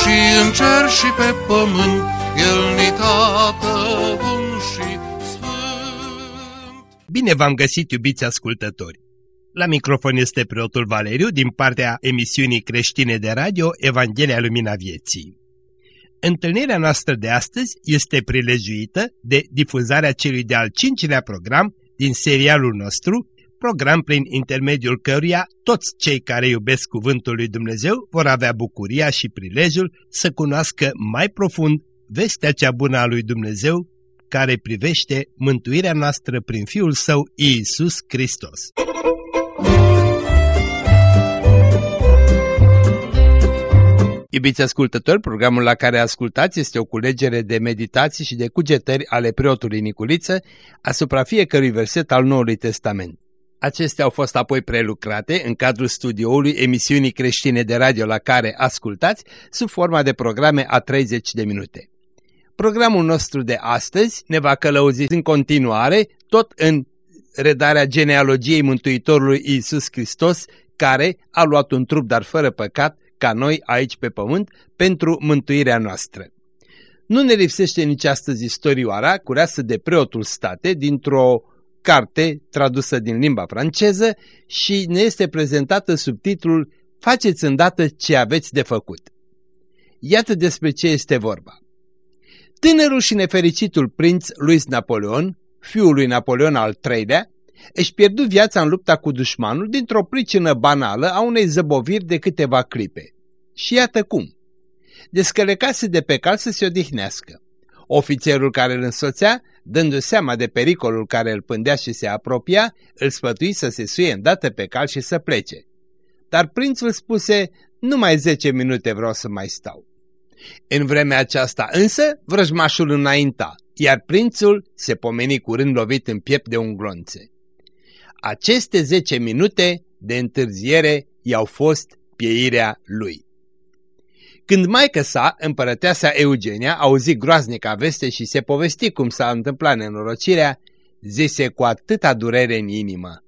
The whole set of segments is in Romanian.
și în cer și pe pământ, El ni tată bun și sfânt. Bine v-am găsit, iubiți ascultători! La microfon este preotul Valeriu din partea emisiunii creștine de radio Evanghelia Lumina Vieții. Întâlnirea noastră de astăzi este prilejuită de difuzarea celui de-al cincilea program din serialul nostru, program prin intermediul căruia toți cei care iubesc Cuvântul lui Dumnezeu vor avea bucuria și prilejul să cunoască mai profund vestea cea bună a lui Dumnezeu care privește mântuirea noastră prin Fiul Său Iisus Hristos. Iubiți ascultători, programul la care ascultați este o culegere de meditații și de cugetări ale preotului Niculiță asupra fiecărui verset al Noului Testament. Acestea au fost apoi prelucrate în cadrul studioului emisiunii creștine de radio la care ascultați sub forma de programe a 30 de minute. Programul nostru de astăzi ne va călăuzi în continuare tot în redarea genealogiei Mântuitorului Iisus Hristos, care a luat un trup dar fără păcat ca noi aici pe pământ pentru mântuirea noastră. Nu ne lipsește nici astăzi istorioara cureasă de preotul state dintr-o carte tradusă din limba franceză și ne este prezentată sub titlul Faceți îndată ce aveți de făcut. Iată despre ce este vorba. Tânărul și nefericitul prinț Louis Napoleon, fiul lui Napoleon al III-lea, își pierdu viața în lupta cu dușmanul dintr-o pricină banală a unei zăboviri de câteva clipe. Și iată cum. Descălecase de pe cal să se odihnească. Ofițerul care îl însoțea, dându seama de pericolul care îl pândea și se apropia, îl sfătui să se suie îndată pe cal și să plece. Dar prințul spuse, numai zece minute vreau să mai stau. În vremea aceasta însă, vrăjmașul înainta, iar prințul se pomeni curând lovit în piept de un glonțe. Aceste zece minute de întârziere i-au fost pieirea lui. Când maică sa, împărăteasa Eugenia, auzi groaznica veste și se povesti cum s-a întâmplat nenorocirea, zise cu atâta durere în inimă.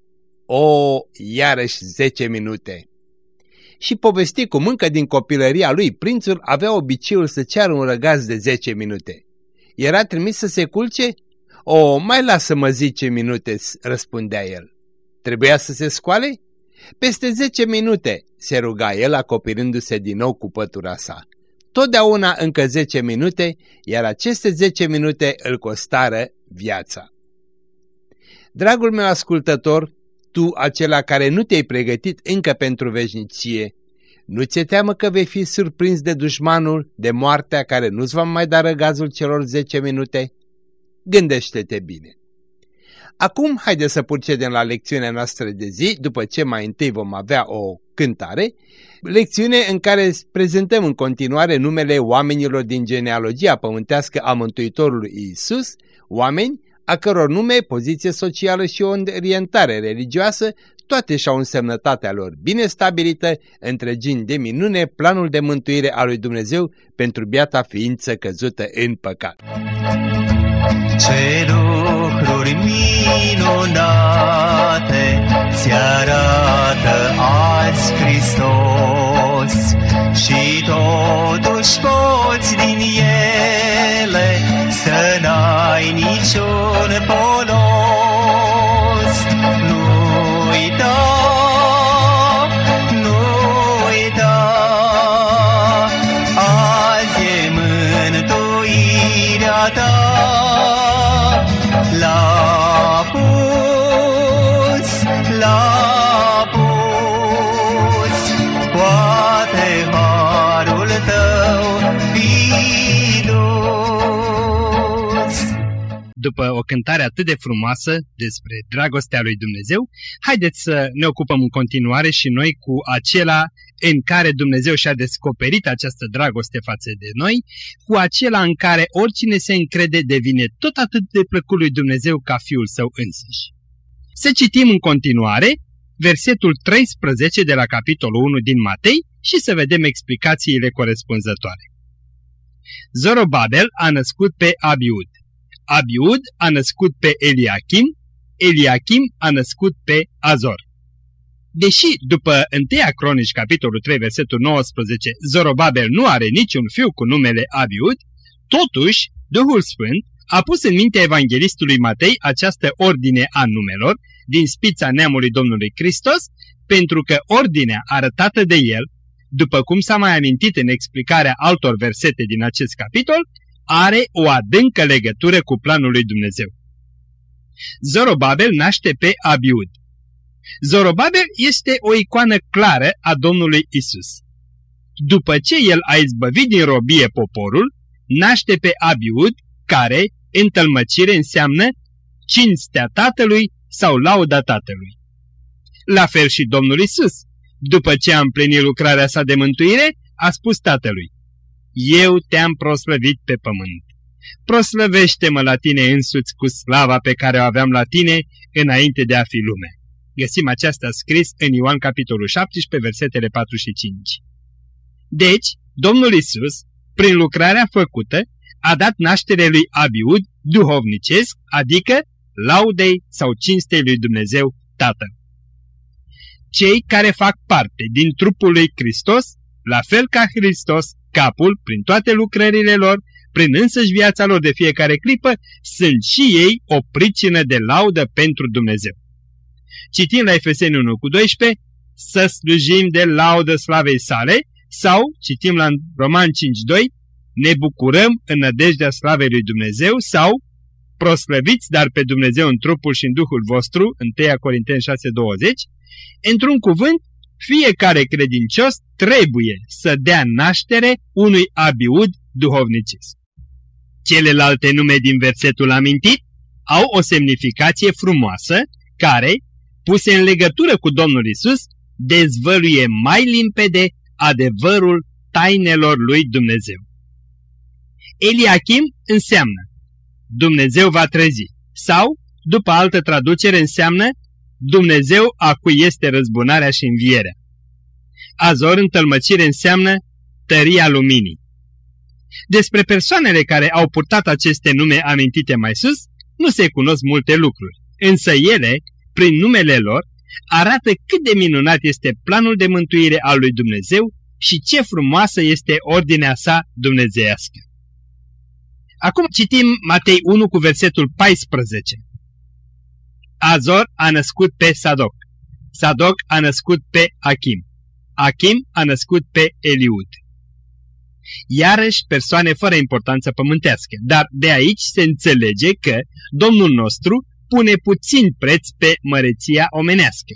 O, iarăși zece minute! Și povesti cum încă din copilăria lui prințul avea obiceiul să ceară un răgaz de zece minute. Era trimis să se culce? O, mai lasă-mă zice minute, răspundea el. Trebuia să se scoale? Peste zece minute, se ruga el acopirindu-se din nou cu pătura sa. Totdeauna încă zece minute, iar aceste zece minute îl costară viața. Dragul meu ascultător, tu, acela care nu te-ai pregătit încă pentru veșnicie, nu ți-e teamă că vei fi surprins de dușmanul, de moartea care nu-ți va mai da răgazul celor zece minute? Gândește-te bine. Acum, haide să procedem la lecțiunea noastră de zi, după ce mai întâi vom avea o cântare, lecțiune în care prezentăm în continuare numele oamenilor din genealogia pământească a Mântuitorului Iisus, oameni a căror nume, poziție socială și o orientare religioasă, toate și-au însemnătatea lor bine stabilită, întregind de minune planul de mântuire a lui Dumnezeu pentru biata ființă căzută în păcat. Ce lucruri minunate ți arată azi Hristos și totuși poți din ele să n-ai niciun polos. Nu uita, După o cântare atât de frumoasă despre dragostea lui Dumnezeu, haideți să ne ocupăm în continuare și noi cu acela în care Dumnezeu și-a descoperit această dragoste față de noi, cu acela în care oricine se încrede devine tot atât de plăcut lui Dumnezeu ca Fiul Său însuși. Să citim în continuare versetul 13 de la capitolul 1 din Matei și să vedem explicațiile corespunzătoare. Zorobabel a născut pe Abiud. Abiud a născut pe Eliachim, Eliachim a născut pe Azor. Deși după 1 Cronici, capitolul 3, versetul 19, Zorobabel nu are niciun fiu cu numele Abiud, totuși Duhul Sfânt a pus în mintea evanghelistului Matei această ordine a numelor din spița neamului Domnului Hristos, pentru că ordinea arătată de el, după cum s-a mai amintit în explicarea altor versete din acest capitol, are o adâncă legătură cu planul lui Dumnezeu. Zorobabel naște pe Abiud. Zorobabel este o icoană clară a Domnului Isus. După ce el a izbăvit din robie poporul, naște pe Abiud, care, în tălmăcire, înseamnă cinstea Tatălui sau lauda Tatălui. La fel și Domnul Isus, după ce a împlinit lucrarea sa de mântuire, a spus Tatălui, Eu te-am proslăvit pe pământ. Proslăvește-mă la tine însuți cu slava pe care o aveam la tine înainte de a fi lume. Găsim aceasta scris în Ioan capitolul 17, versetele 4 și 5. Deci, Domnul Isus, prin lucrarea făcută, a dat naștere lui Abiud duhovnicesc, adică laudei sau cinstei lui Dumnezeu Tatăl. Cei care fac parte din trupul lui Hristos, la fel ca Hristos, capul, prin toate lucrările lor, prin însăși viața lor de fiecare clipă, sunt și ei o pricină de laudă pentru Dumnezeu. Citim la Efeseni 1 cu 12, să slujim de laudă slavei sale, sau, citim la Roman 5, 2, ne bucurăm în nădejdea slavei lui Dumnezeu, sau, proslăviți dar pe Dumnezeu în trupul și în Duhul vostru, 1 Corinteni 6, 20, într-un cuvânt, fiecare credincios trebuie să dea naștere unui abiud duhovnicesc. Celelalte nume din versetul amintit au o semnificație frumoasă care, puse în legătură cu Domnul Isus, dezvăluie mai limpede adevărul tainelor lui Dumnezeu. Eliachim înseamnă Dumnezeu va trezi sau, după altă traducere, înseamnă Dumnezeu a cui este răzbunarea și învierea. Azor în tălmăcire înseamnă tăria luminii. Despre persoanele care au purtat aceste nume amintite mai sus, nu se cunosc multe lucruri, însă ele, prin numele lor, arată cât de minunat este planul de mântuire al lui Dumnezeu și ce frumoasă este ordinea sa dumnezeiască. Acum citim Matei 1 cu versetul 14. Azor a născut pe Sadoc. Sadoc a născut pe Achim. Achim a născut pe Eliud. Iarăși persoane fără importanță pământească, dar de aici se înțelege că Domnul nostru pune puțin preț pe măreția omenească.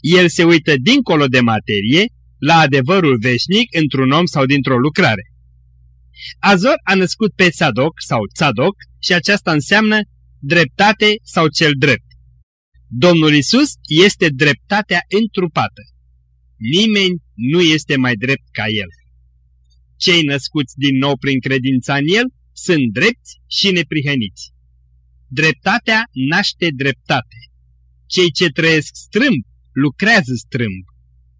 El se uită dincolo de materie, la adevărul veșnic într-un om sau dintr-o lucrare. Azor a născut pe Sadoc sau Tzadok și aceasta înseamnă dreptate sau cel drept. Domnul Isus este dreptatea întrupată. Nimeni nu este mai drept ca El. Cei născuți din nou prin credința în El sunt drepți și neprihăniți. Dreptatea naște dreptate. Cei ce trăiesc strâmb, lucrează strâmb.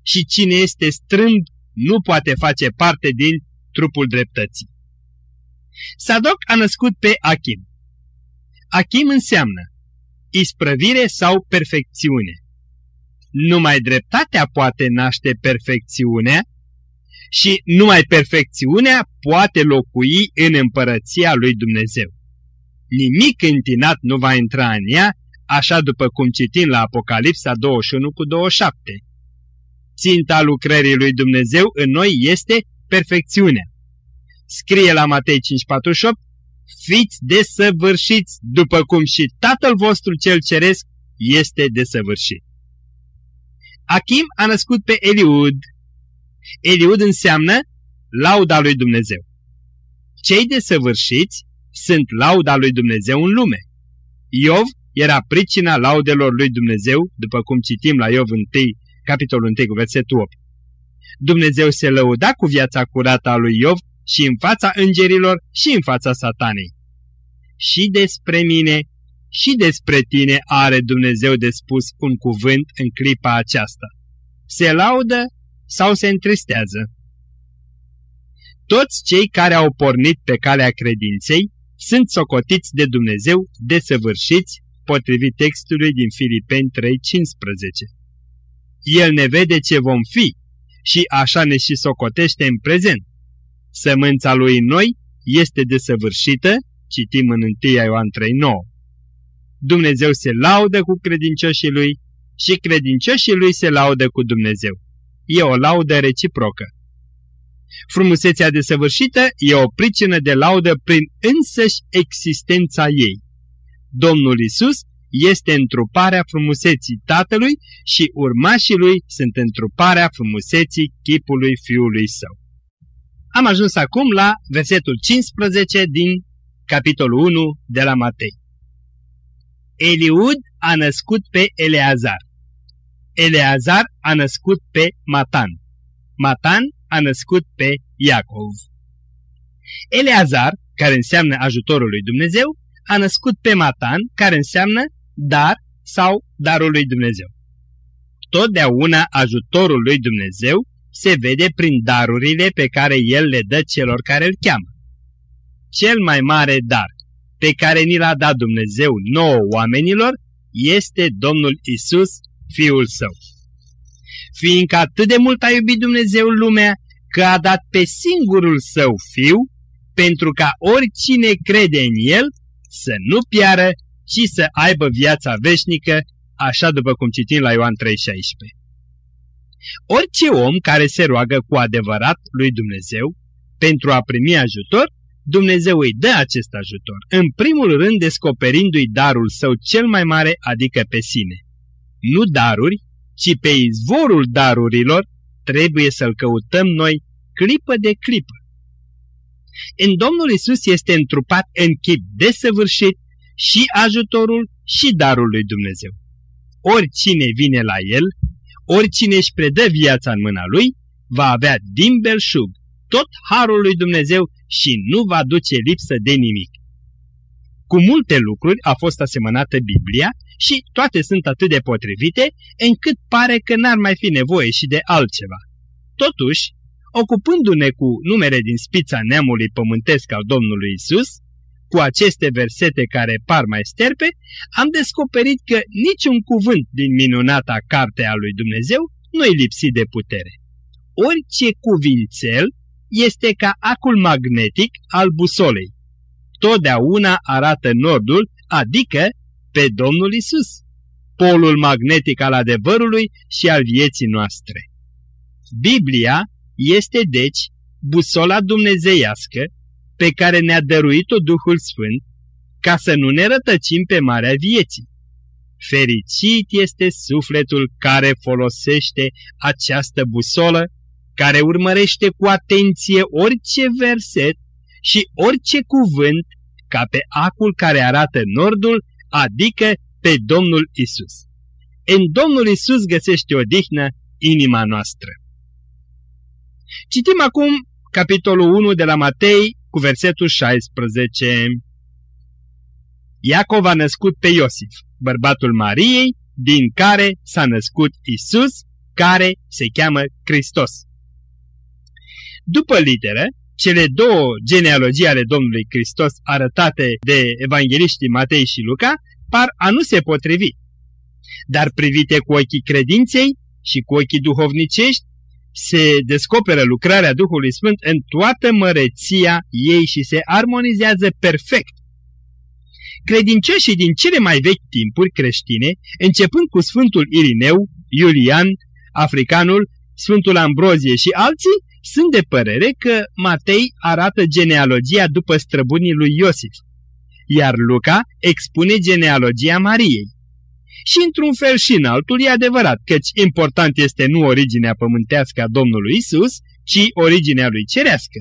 Și cine este strâmb nu poate face parte din trupul dreptății. Sadoc a născut pe Achim. Achim înseamnă isprăvire sau perfecțiune. Numai dreptatea poate naște perfecțiunea și numai perfecțiunea poate locui în împărăția lui Dumnezeu. Nimic întinat nu va intra în ea, așa după cum citim la Apocalipsa 21 cu 27. Ținta lucrării lui Dumnezeu în noi este perfecțiunea. Scrie la Matei 5:48, fiți desăvârșiți după cum și Tatăl vostru cel ceresc este desăvârșit. Achim a născut pe Eliud. Eliud înseamnă lauda lui Dumnezeu. Cei desăvârșiți sunt lauda lui Dumnezeu în lume. Iov era pricina laudelor lui Dumnezeu, după cum citim la Iov 1, capitolul 1 cu versetul 8. Dumnezeu se lăuda cu viața curată a lui Iov și în fața îngerilor și în fața satanei. Și despre mine și despre tine are Dumnezeu de spus un cuvânt în clipa aceasta. Se laudă sau se întristează? Toți cei care au pornit pe calea credinței sunt socotiți de Dumnezeu desăvârșiți, potrivit textului din Filipeni 3.15. El ne vede ce vom fi și așa ne și socotește în prezent. Sămânța lui în noi este desăvârșită, citim în 1 Ioan 3.9. Dumnezeu se laudă cu credincioșii lui și credincioșii lui se laudă cu Dumnezeu. E o laudă reciprocă. Frumusețea desăvârșită e o pricină de laudă prin însăși existența ei. Domnul Isus este întruparea frumuseții Tatălui și urmașii lui sunt întruparea frumuseții chipului Fiului Său. Am ajuns acum la versetul 15 din capitolul 1 de la Matei. Eliud a născut pe Eleazar. Eleazar a născut pe Matan. Matan a născut pe Iacov. Eleazar, care înseamnă ajutorul lui Dumnezeu, a născut pe Matan, care înseamnă dar sau darul lui Dumnezeu. Totdeauna ajutorul lui Dumnezeu se vede prin darurile pe care El le dă celor care îl cheamă. Cel mai mare dar pe care ni l-a dat Dumnezeu nouă oamenilor este Domnul Isus, Fiul Său. Fiindcă atât de mult a iubit Dumnezeu lumea, că a dat pe singurul Său Fiu, pentru ca oricine crede în El să nu piară, ci să aibă viața veșnică, așa după cum citim la Ioan 3,16. Orice om care se roagă cu adevărat lui Dumnezeu pentru a primi ajutor, Dumnezeu îi dă acest ajutor, în primul rând descoperindu-i darul său cel mai mare, adică pe sine. Nu daruri, ci pe izvorul darurilor trebuie să-L căutăm noi clipă de clipă. În Domnul Isus este întrupat în chip desăvârșit și ajutorul și darul lui Dumnezeu. Oricine vine la El, oricine își predă viața în mâna Lui, va avea din belșug tot harul lui Dumnezeu și nu va duce lipsă de nimic. Cu multe lucruri a fost asemănată Biblia și toate sunt atât de potrivite încât pare că n-ar mai fi nevoie și de altceva. Totuși, ocupându-ne cu numere din spița neamului pământesc al Domnului Isus, cu aceste versete care par mai sterpe, am descoperit că niciun cuvânt din minunata carte a lui Dumnezeu nu-i lipsit de putere. Orice cuvințel este ca acul magnetic al busolei. Totdeauna arată nordul, adică pe Domnul Isus, polul magnetic al adevărului și al vieții noastre. Biblia este deci busola dumnezeiască pe care ne-a dăruit-o Duhul Sfânt ca să nu ne rătăcim pe marea vieții. Fericit este sufletul care folosește această busolă care urmărește cu atenție orice verset și orice cuvânt ca pe acul care arată nordul, adică pe Domnul Isus. În Domnul Isus găsește odihnă inima noastră. Citim acum capitolul 1 de la Matei cu versetul 16. Iacov a născut pe Iosif, bărbatul Mariei, din care s-a născut Isus, care se cheamă Hristos. După literă, cele două genealogii ale Domnului Hristos arătate de evangeliștii Matei și Luca par a nu se potrivi. Dar privite cu ochii credinței și cu ochii duhovnicești, se descoperă lucrarea Duhului Sfânt în toată măreția ei și se armonizează perfect. Credincioșii din cele mai vechi timpuri creștine, începând cu Sfântul Irineu, Iulian, Africanul, Sfântul Ambrozie și alții, sunt de părere că Matei arată genealogia după străbunii lui Iosif, iar Luca expune genealogia Mariei. Și într-un fel și în altul e adevărat, căci important este nu originea pământească a Domnului Isus, ci originea lui cerească.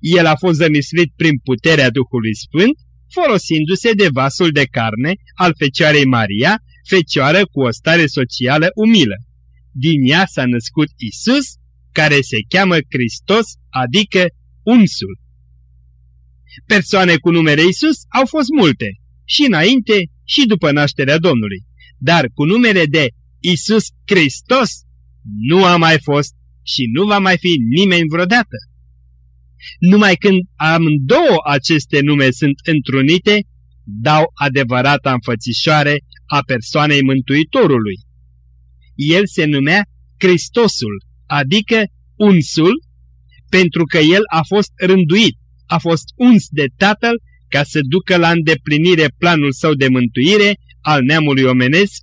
El a fost zămislit prin puterea Duhului Sfânt, folosindu-se de vasul de carne al Fecioarei Maria, fecioară cu o stare socială umilă. Din ea s-a născut Isus, care se cheamă Hristos, adică unsul. Persoane cu numele Isus au fost multe, și înainte și după nașterea Domnului, dar cu numele de Isus Hristos nu a mai fost și nu va mai fi nimeni vreodată. Numai când amândouă aceste nume sunt întrunite, dau adevărata înfățișoare a persoanei Mântuitorului. El se numea Hristosul, adică unsul, pentru că el a fost rânduit, a fost uns de Tatăl ca să ducă la îndeplinire planul său de mântuire al neamului omenesc,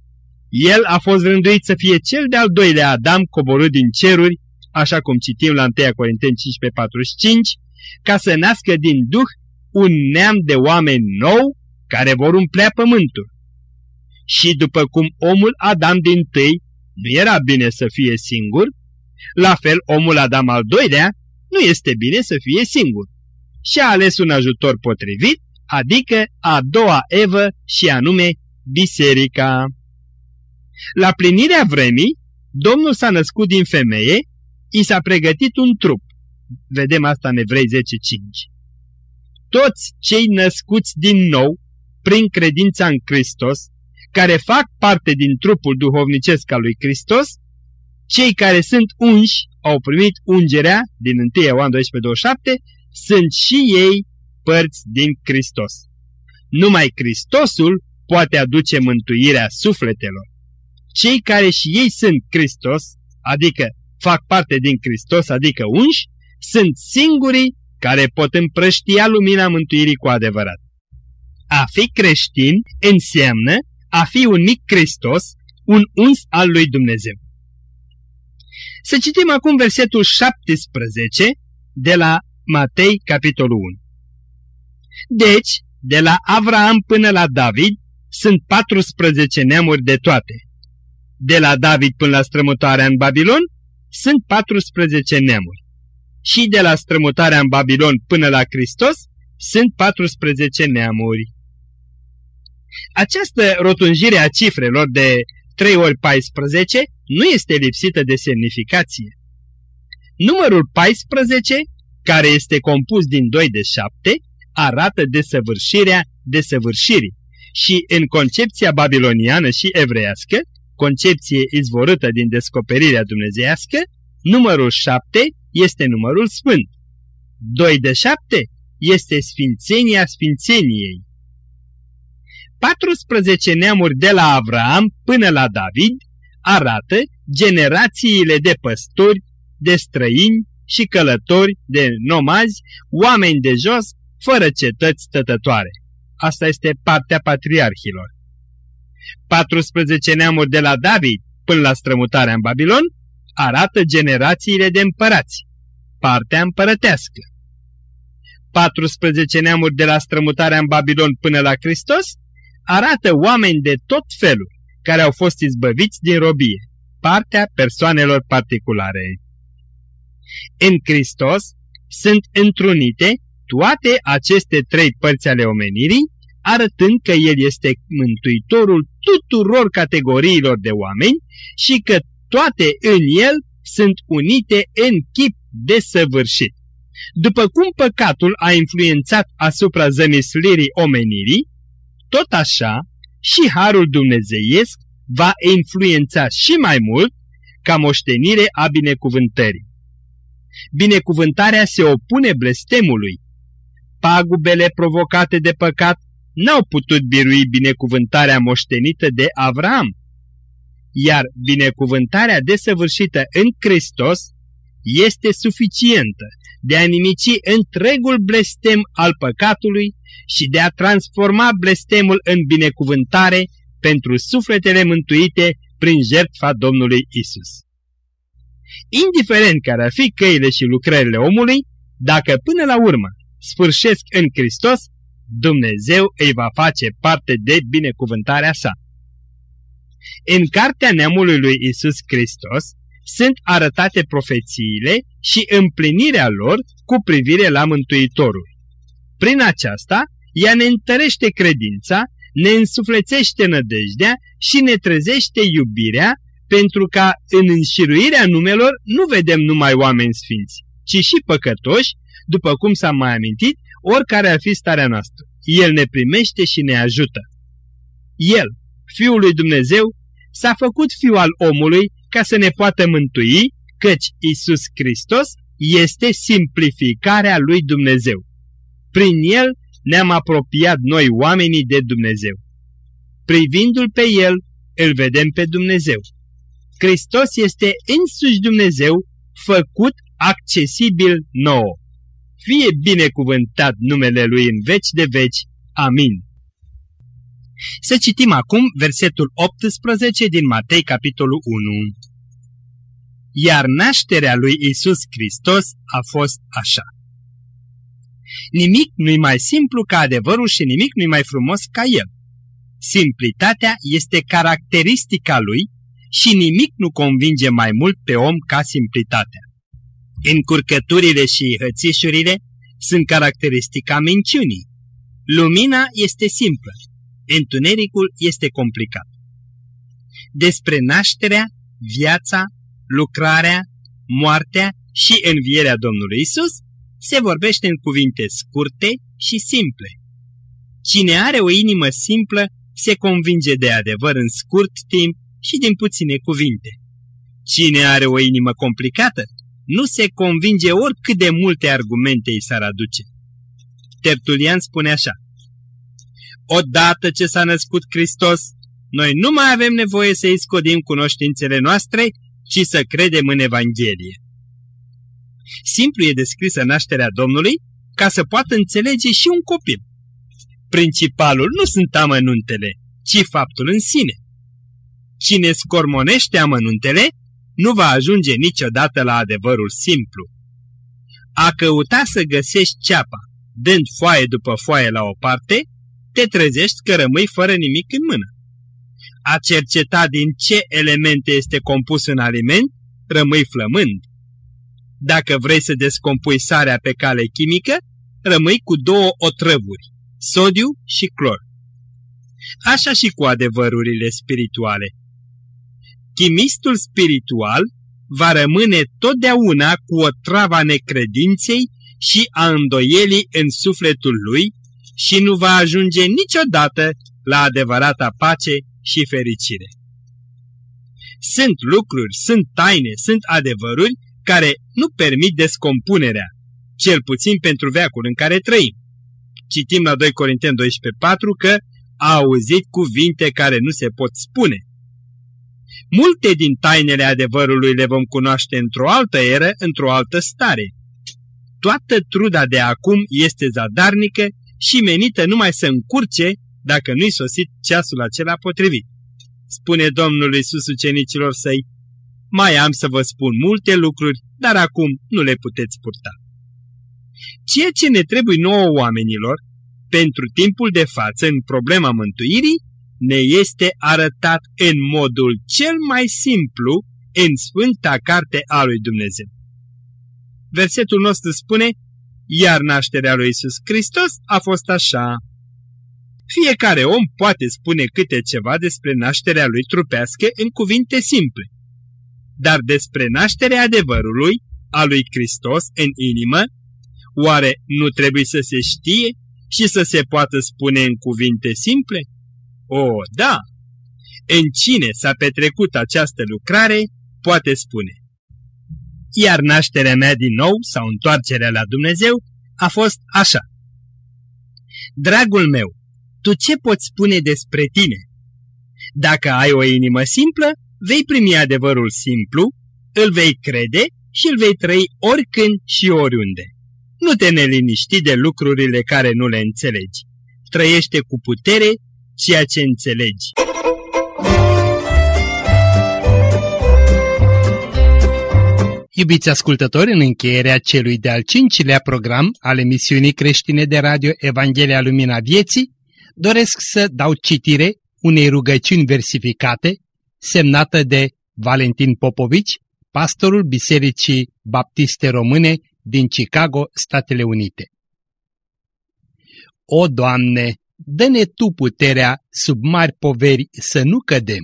el a fost rânduit să fie cel de-al doilea Adam coborât din ceruri, așa cum citim la 1 Corinteni 15:45, ca să nască din Duh un neam de oameni nou care vor umplea pământul. Și după cum omul Adam din tâi nu era bine să fie singur, la fel omul Adam al doilea nu este bine să fie singur. Și a ales un ajutor potrivit, adică a doua Evă și anume biserica. La plinirea vremii, Domnul s-a născut din femeie, i s-a pregătit un trup. Vedem asta în Evrei 10.5. Toți cei născuți din nou, prin credința în Hristos, care fac parte din trupul duhovnicesc al lui Hristos, cei care sunt unși, au primit ungerea din 1 Ioan 12.27, sunt și ei părți din Hristos. Numai Hristosul poate aduce mântuirea sufletelor. Cei care și ei sunt Hristos, adică fac parte din Hristos, adică unși, sunt singurii care pot împrăștia lumina mântuirii cu adevărat. A fi creștin înseamnă a fi un mic Hristos, un uns al lui Dumnezeu. Să citim acum versetul 17 de la Matei, capitolul 1. Deci, de la Avraam până la David, sunt 14 neamuri de toate. De la David până la strămutarea în Babilon, sunt 14 neamuri. Și de la strămutarea în Babilon până la Hristos, sunt 14 neamuri. Această rotunjire a cifrelor de 3 ori 14 nu este lipsită de semnificație. Numărul 14, care este compus din 2 de 7, arată desăvârșirea desăvârșirii și în concepția babiloniană și evreiască, concepție izvorâtă din descoperirea dumnezeiască, numărul 7 este numărul sfânt. 2 de 7 este sfințenia sfințeniei. 14 neamuri de la Avraam până la David arată generațiile de păstori, de străini și călători, de nomazi, oameni de jos, fără cetăți stătătoare. Asta este partea patriarhilor. 14 neamuri de la David până la strămutarea în Babilon arată generațiile de împărați, partea împărătească. 14 neamuri de la strămutarea în Babilon până la Hristos arată oameni de tot felul care au fost izbăviți din robie, partea persoanelor particulare. În Hristos sunt întrunite toate aceste trei părți ale omenirii, arătând că El este mântuitorul tuturor categoriilor de oameni și că toate în El sunt unite în chip desăvârșit. După cum păcatul a influențat asupra zămislirii omenirii, tot așa și Harul Dumnezeiesc va influența și mai mult ca moștenire a binecuvântării. Binecuvântarea se opune blestemului. Pagubele provocate de păcat n-au putut birui binecuvântarea moștenită de Avram, iar binecuvântarea desăvârșită în Hristos este suficientă de a nimici întregul blestem al păcatului și de a transforma blestemul în binecuvântare pentru sufletele mântuite prin jertfa Domnului Isus. Indiferent care ar fi căile și lucrările omului, dacă până la urmă sfârșesc în Hristos, Dumnezeu îi va face parte de binecuvântarea sa. În cartea neamului lui Isus Hristos sunt arătate profețiile și împlinirea lor cu privire la Mântuitorul. Prin aceasta, ea ne întărește credința, ne însuflețește nădejdea și ne trezește iubirea pentru ca în înșiruirea numelor nu vedem numai oameni sfinți, ci și păcătoși, după cum s-a mai amintit, oricare ar fi starea noastră. El ne primește și ne ajută. El, Fiul lui Dumnezeu, s-a făcut Fiul al omului ca să ne poată mântui, căci Isus Hristos este simplificarea lui Dumnezeu. Prin El ne-am apropiat noi oamenii de Dumnezeu. Privindu-L pe El, îl vedem pe Dumnezeu. Hristos este însuși Dumnezeu, făcut accesibil nouă. Fie binecuvântat numele Lui în veci de veci. Amin. Să citim acum versetul 18 din Matei, capitolul 1. Iar nașterea lui Isus Hristos a fost așa. Nimic nu-i mai simplu ca adevărul și nimic nu-i mai frumos ca el. Simplitatea este caracteristica lui și nimic nu convinge mai mult pe om ca simplitatea. Încurcăturile și hățișurile sunt caracteristica minciunii. Lumina este simplă, întunericul este complicat. Despre nașterea, viața, lucrarea, moartea și învierea Domnului Isus se vorbește în cuvinte scurte și simple. Cine are o inimă simplă se convinge de adevăr în scurt timp și din puține cuvinte. Cine are o inimă complicată nu se convinge oricât de multe argumente îi s-ar aduce. Tertulian spune așa, Odată ce s-a născut Hristos, noi nu mai avem nevoie să iscodim cunoștințele noastre, ci să credem în Evanghelie. Simplu e descrisă nașterea Domnului ca să poată înțelege și un copil. Principalul nu sunt amănuntele, ci faptul în sine. Cine scormonește amănuntele, nu va ajunge niciodată la adevărul simplu. A căuta să găsești ceapa, dând foaie după foaie la o parte, te trezești că rămâi fără nimic în mână. A cerceta din ce elemente este compus un aliment, rămâi flămând. Dacă vrei să descompui sarea pe cale chimică, rămâi cu două otrăvuri, sodiu și clor. Așa și cu adevărurile spirituale. Chimistul spiritual va rămâne totdeauna cu o trava necredinței și a îndoielii în sufletul lui și nu va ajunge niciodată la adevărata pace și fericire. Sunt lucruri, sunt taine, sunt adevăruri care nu permit descompunerea, cel puțin pentru veacul în care trăim. Citim la 2 Corinteni 12.4 că a auzit cuvinte care nu se pot spune. Multe din tainele adevărului le vom cunoaște într-o altă eră, într-o altă stare. Toată truda de acum este zadarnică și menită numai să încurce dacă nu-i sosit ceasul acela potrivit. Spune Domnul Iisus ucenicilor săi, mai am să vă spun multe lucruri, dar acum nu le puteți purta. Ceea ce ne trebuie nouă oamenilor, pentru timpul de față în problema mântuirii, ne este arătat în modul cel mai simplu în Sfânta Carte a lui Dumnezeu. Versetul nostru spune, iar nașterea lui Isus Hristos a fost așa. Fiecare om poate spune câte ceva despre nașterea lui trupească în cuvinte simple. Dar despre nașterea adevărului, a lui Hristos în inimă, oare nu trebuie să se știe și să se poată spune în cuvinte simple? O, da! În cine s-a petrecut această lucrare, poate spune. Iar nașterea mea din nou, sau întoarcerea la Dumnezeu, a fost așa. Dragul meu, tu ce poți spune despre tine? Dacă ai o inimă simplă, vei primi adevărul simplu, îl vei crede și îl vei trăi oricând și oriunde. Nu te neliniști de lucrurile care nu le înțelegi. Trăiește cu putere ceea ce înțelegi. Iubiți ascultători, în încheierea celui de-al cincilea program al emisiunii creștine de radio Evanghelia Lumina Vieții, doresc să dau citire unei rugăciuni versificate, semnată de Valentin Popovici, pastorul Bisericii Baptiste Române din Chicago, Statele Unite. O, Doamne, dă-ne Tu puterea sub mari poveri să nu cădem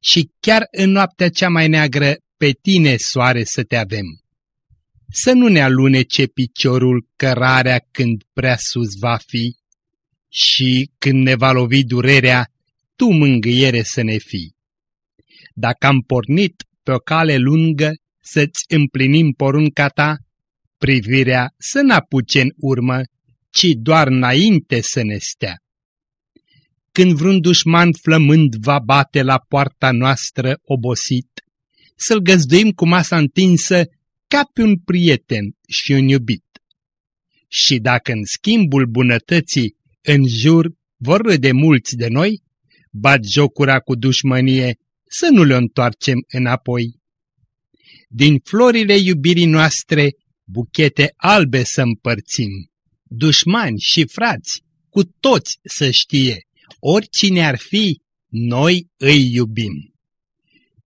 și chiar în noaptea cea mai neagră pe tine, soare, să te avem. Să nu ne alunece piciorul cărarea când prea sus va fi și când ne va lovi durerea, tu mângâiere să ne fii. Dacă am pornit pe o cale lungă să-ți împlinim porunca ta, privirea să n-apuce în urmă, ci doar înainte să ne stea. Când vreun dușman flămând va bate la poarta noastră obosit, să-l găzduim cu masa întinsă ca pe un prieten și un iubit. Și dacă în schimbul bunătății în jur vor râde mulți de noi, bat jocura cu dușmănie să nu le întoarcem înapoi. Din florile iubirii noastre, buchete albe să împărțim, dușmani și frați, cu toți să știe, oricine ar fi, noi îi iubim.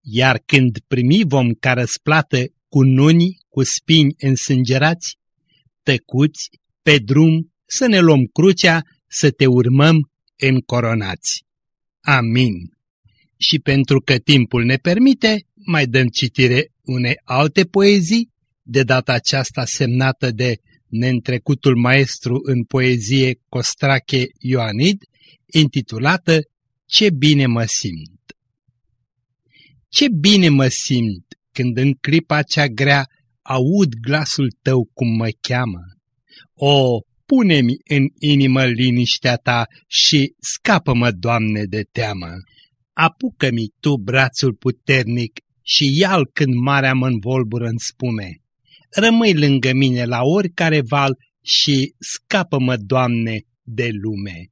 Iar când primi vom ca răsplată cu nuni, cu spini însângerați, tăcuți, pe drum, să ne luăm crucea, să te urmăm încoronați. Amin. Și pentru că timpul ne permite, mai dăm citire unei alte poezii, de data aceasta semnată de neîntrecutul maestru în poezie Costrache Ioanid, intitulată Ce bine mă simt. Ce bine mă simt când în clipa cea grea aud glasul tău cum mă cheamă. O, pune-mi în inimă liniștea ta și scapă-mă, Doamne, de teamă. Apucă-mi Tu brațul puternic și ia când marea mă învolbură în spume. Rămâi lângă mine la oricare val și scapă-mă, Doamne, de lume.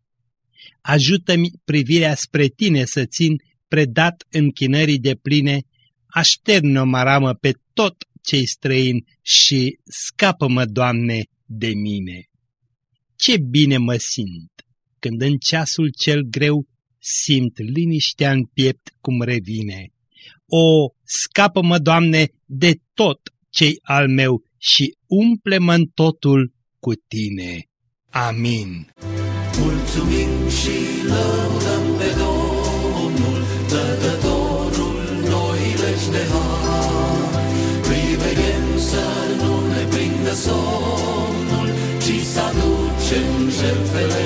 Ajută-mi privirea spre Tine să țin predat închinării de pline, așterne o maramă pe tot cei străini și scapă-mă, Doamne, de mine. Ce bine mă simt când în ceasul cel greu simt liniștea în piept cum revine. O, scapă-mă, Doamne, de tot cei al meu și umple-mă totul cu Tine. Amin. Mulțumim și lăudăm pe Domnul, Dătătorul noi legi de har. Priveghem să nu ne prindă somnul, ci să aducem jertfele